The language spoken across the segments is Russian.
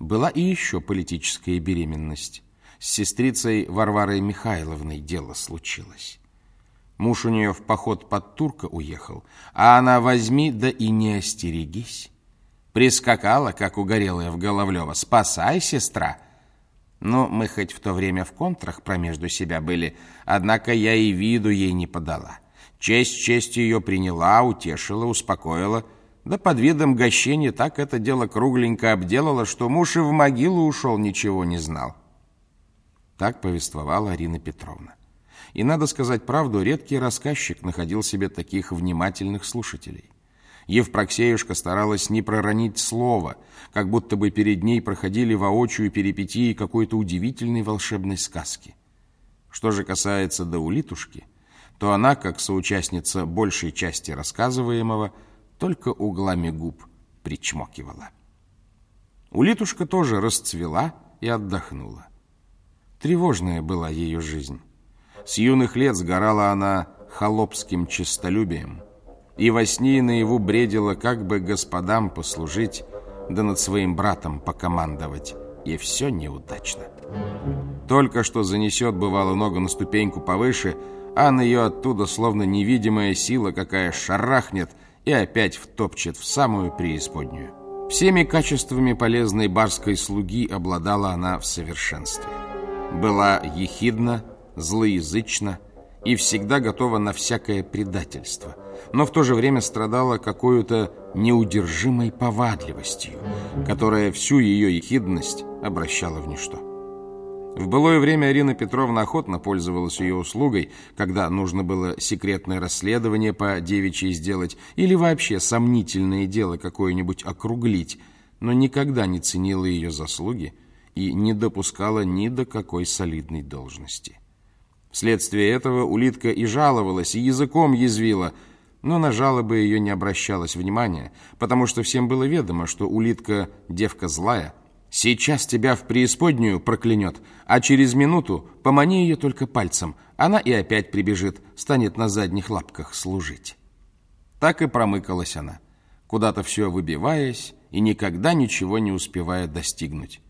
была и еще политическая беременность. С сестрицей Варварой Михайловной дело случилось. Муж у нее в поход под турка уехал, а она возьми да и не остерегись. Прискакала, как угорелая в Головлева. «Спасай, сестра!» Ну, мы хоть в то время в контрах промежду себя были, однако я и виду ей не подала. Честь честью ее приняла, утешила, успокоила, да под видом гощения так это дело кругленько обделала, что муж и в могилу ушел, ничего не знал. Так повествовала Арина Петровна. И, надо сказать правду, редкий рассказчик находил себе таких внимательных слушателей. Евпроксеюшка старалась не проронить слова, как будто бы перед ней проходили воочию перипетии какой-то удивительной волшебной сказки. Что же касается Даулитушки, то она, как соучастница большей части рассказываемого, только углами губ причмокивала. Улитушка тоже расцвела и отдохнула. Тревожная была ее жизнь. С юных лет сгорала она холопским честолюбием – и во сне и наяву бредила, как бы господам послужить, да над своим братом покомандовать. И все неудачно. Только что занесет, бывало, ногу на ступеньку повыше, а на ее оттуда, словно невидимая сила, какая шарахнет и опять втопчет в самую преисподнюю. Всеми качествами полезной барской слуги обладала она в совершенстве. Была ехидна, злоязычна и всегда готова на всякое предательство – но в то же время страдала какой-то неудержимой повадливостью, которая всю ее ехидность обращала в ничто. В былое время Арина Петровна охотно пользовалась ее услугой, когда нужно было секретное расследование по девичьей сделать или вообще сомнительное дело какое-нибудь округлить, но никогда не ценила ее заслуги и не допускала ни до какой солидной должности. Вследствие этого улитка и жаловалась, и языком язвила – но на жалобы ее не обращалось внимания, потому что всем было ведомо, что улитка девка злая. Сейчас тебя в преисподнюю проклянет, а через минуту помани ее только пальцем. Она и опять прибежит, станет на задних лапках служить. Так и промыкалась она, куда-то все выбиваясь и никогда ничего не успевая достигнуть.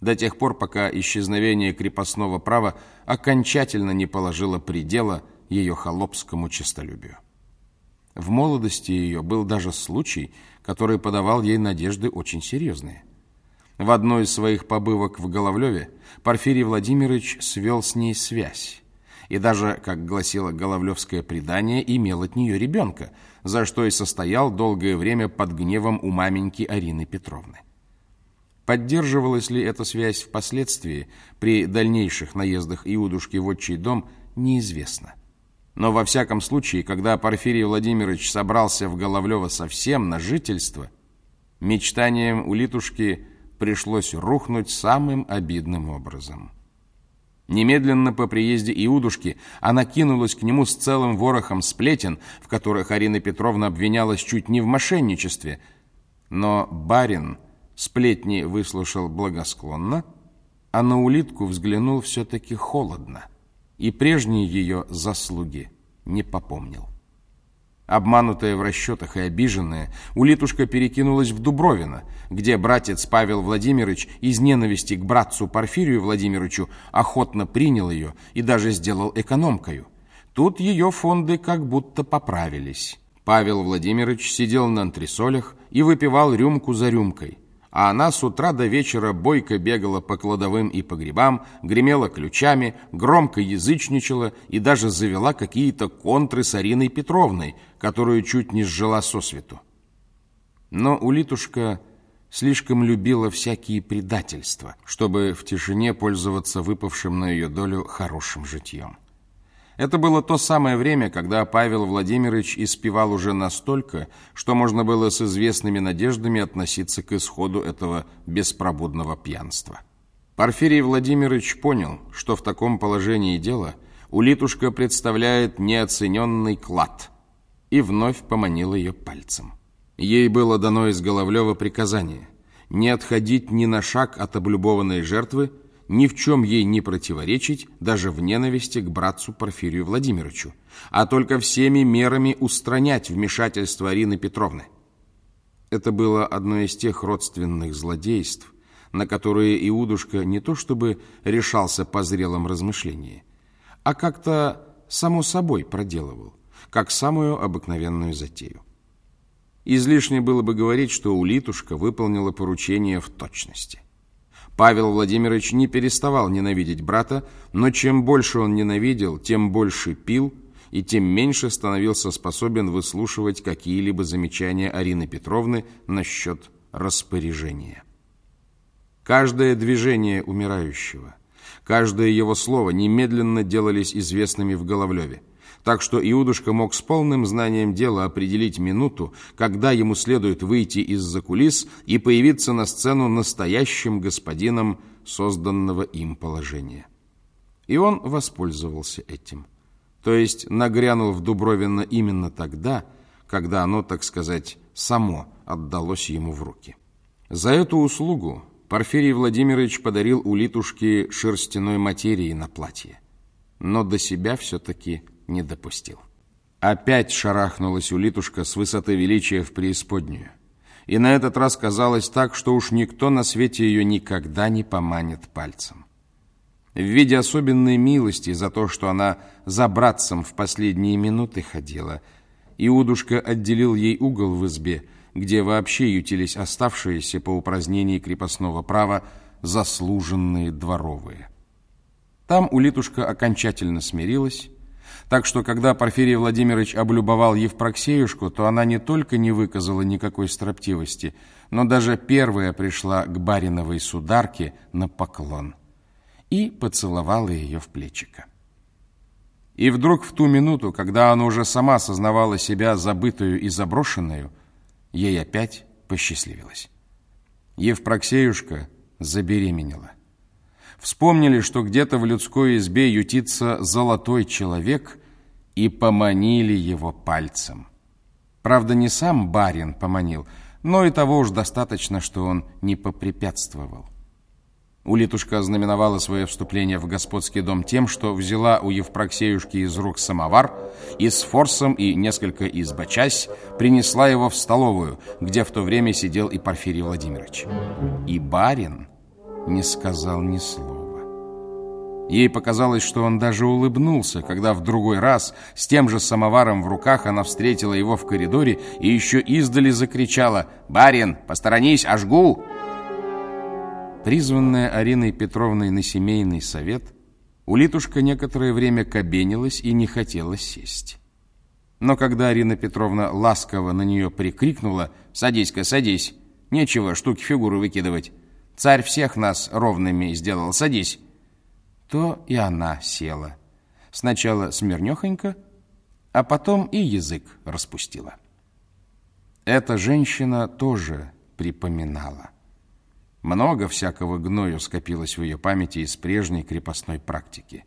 До тех пор, пока исчезновение крепостного права окончательно не положило предела ее холопскому честолюбию. В молодости ее был даже случай, который подавал ей надежды очень серьезные. В одной из своих побывок в Головлеве Порфирий Владимирович свел с ней связь и даже, как гласило Головлевское предание, имел от нее ребенка, за что и состоял долгое время под гневом у маменьки Арины Петровны. Поддерживалась ли эта связь впоследствии при дальнейших наездах Иудушки в отчий дом, неизвестно. Но во всяком случае, когда Порфирий Владимирович собрался в Головлево совсем на жительство, мечтаниям улитушки пришлось рухнуть самым обидным образом. Немедленно по приезде Иудушки она кинулась к нему с целым ворохом сплетен, в которых Арина Петровна обвинялась чуть не в мошенничестве. Но барин сплетни выслушал благосклонно, а на улитку взглянул все-таки холодно и прежние ее заслуги не попомнил. Обманутая в расчетах и обиженная, улитушка перекинулась в Дубровино, где братец Павел Владимирович из ненависти к братцу Порфирию Владимировичу охотно принял ее и даже сделал экономкою. Тут ее фонды как будто поправились. Павел Владимирович сидел на антресолях и выпивал рюмку за рюмкой – а она с утра до вечера бойко бегала по кладовым и погребам, гремела ключами, громко язычничала и даже завела какие-то контры с Ариной Петровной, которую чуть не сжила сосвету. Но Улитушка слишком любила всякие предательства, чтобы в тишине пользоваться выпавшим на ее долю хорошим житьем. Это было то самое время, когда Павел Владимирович испевал уже настолько, что можно было с известными надеждами относиться к исходу этого беспробудного пьянства. Порфирий Владимирович понял, что в таком положении дела улитушка представляет неоцененный клад, и вновь поманил ее пальцем. Ей было дано из Головлева приказание не отходить ни на шаг от облюбованной жертвы, ни в чем ей не противоречить, даже в ненависти к братцу Порфирию Владимировичу, а только всеми мерами устранять вмешательство Арины Петровны. Это было одно из тех родственных злодейств, на которые Иудушка не то чтобы решался по зрелом размышлении, а как-то само собой проделывал, как самую обыкновенную затею. Излишне было бы говорить, что Улитушка выполнила поручение в точности. Павел Владимирович не переставал ненавидеть брата, но чем больше он ненавидел, тем больше пил и тем меньше становился способен выслушивать какие-либо замечания Арины Петровны насчет распоряжения. Каждое движение умирающего, каждое его слово немедленно делались известными в Головлеве так что Иудушка мог с полным знанием дела определить минуту, когда ему следует выйти из-за кулис и появиться на сцену настоящим господином созданного им положения. И он воспользовался этим. То есть нагрянул в Дубровино именно тогда, когда оно, так сказать, само отдалось ему в руки. За эту услугу Порфирий Владимирович подарил улитушке шерстяной материи на платье. Но до себя все-таки не допустил. Опять шарахнулась улитушка с высоты величия в преисподнюю. И на этот раз казалось так, что уж никто на свете ее никогда не поманит пальцем. В виде особенной милости за то, что она за братцем в последние минуты ходила, Иудушка отделил ей угол в избе, где вообще ютились оставшиеся по упразднении крепостного права заслуженные дворовые. Там улитушка окончательно смирилась, так что, когда Порфирий Владимирович облюбовал Евпроксеюшку, то она не только не выказала никакой строптивости, но даже первая пришла к бариновой сударке на поклон и поцеловала ее в плечико. И вдруг в ту минуту, когда она уже сама сознавала себя забытую и заброшенную, ей опять посчастливилось. Евпроксеюшка забеременела. Вспомнили, что где-то в людской избе ютится золотой человек, и поманили его пальцем. Правда, не сам барин поманил, но и того уж достаточно, что он не попрепятствовал. Улитушка ознаменовала свое вступление в господский дом тем, что взяла у Евпроксеюшки из рук самовар и с форсом и несколько избочась принесла его в столовую, где в то время сидел и Порфирий Владимирович. И барин не сказал ни слова. Ей показалось, что он даже улыбнулся, когда в другой раз с тем же самоваром в руках она встретила его в коридоре и еще издали закричала «Барин, посторонись, ожгу!» Призванная Ариной Петровной на семейный совет, Улитушка некоторое время кабенилась и не хотела сесть. Но когда Арина Петровна ласково на нее прикрикнула «Садись-ка, садись, нечего штуки фигуры выкидывать, Царь всех нас ровными сделал. Садись. То и она села. Сначала смирнехонько, а потом и язык распустила. Эта женщина тоже припоминала. Много всякого гною скопилось в ее памяти из прежней крепостной практики.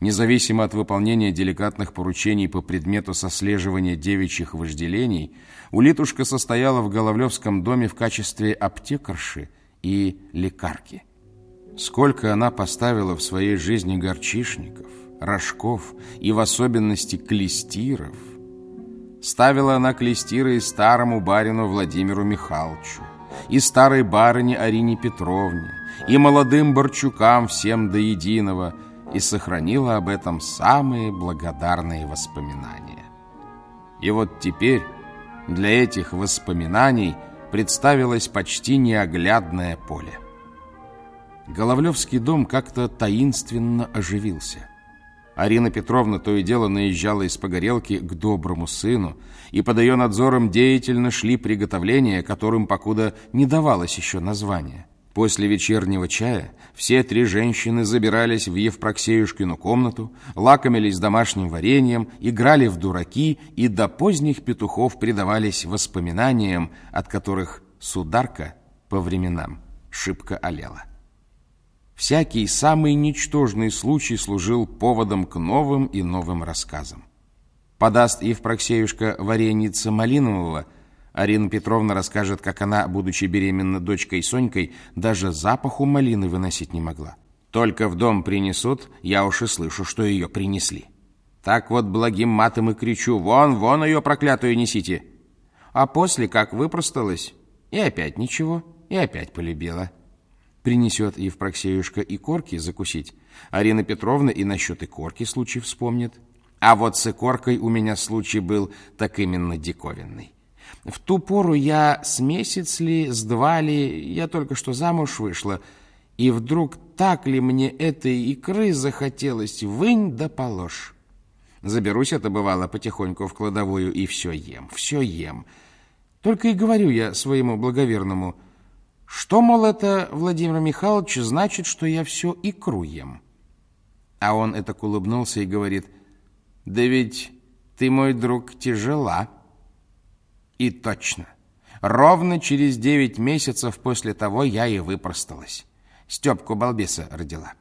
Независимо от выполнения деликатных поручений по предмету сослеживания девичьих вожделений, Улитушка состояла в Головлевском доме в качестве аптекарши и лекарки. Сколько она поставила в своей жизни горчишников, рожков и в особенности клестиров. Ставила она клестиры и старому барину Владимиру Михайловичу, и старой барыне Арине Петровне, и молодым Борчукам всем до единого, и сохранила об этом самые благодарные воспоминания. И вот теперь для этих воспоминаний – представилось почти неоглядное поле. Головлевский дом как-то таинственно оживился. Арина Петровна то и дело наезжала из погорелки к доброму сыну, и под ее надзором деятельно шли приготовления, которым покуда не давалось еще названия. После вечернего чая все три женщины забирались в Евпроксеюшкину комнату, лакомились домашним вареньем, играли в дураки и до поздних петухов предавались воспоминаниям, от которых сударка по временам шибко олела. Всякий самый ничтожный случай служил поводом к новым и новым рассказам. Подаст Евпроксеюшка вареница малинового – Арина Петровна расскажет, как она, будучи беременна дочкой Сонькой, даже запаху малины выносить не могла. Только в дом принесут, я уж и слышу, что ее принесли. Так вот благим матом и кричу, вон, вон ее проклятую несите. А после, как выпросталась, и опять ничего, и опять полюбила. Принесет Евпроксеюшка и корки закусить. Арина Петровна и насчет и корки случай вспомнит. А вот с икоркой у меня случай был так именно диковинный. В ту пору я с месяц ли, с два ли, я только что замуж вышла, и вдруг так ли мне этой икры захотелось, вынь да положь. Заберусь это, бывало, потихоньку в кладовую и все ем, все ем. Только и говорю я своему благоверному, что, мол, это, Владимир Михайлович, значит, что я все икру ем. А он это улыбнулся и говорит, да ведь ты, мой друг, тяжела. И точно. Ровно через девять месяцев после того я и выпросталась. Степку балбеса родила.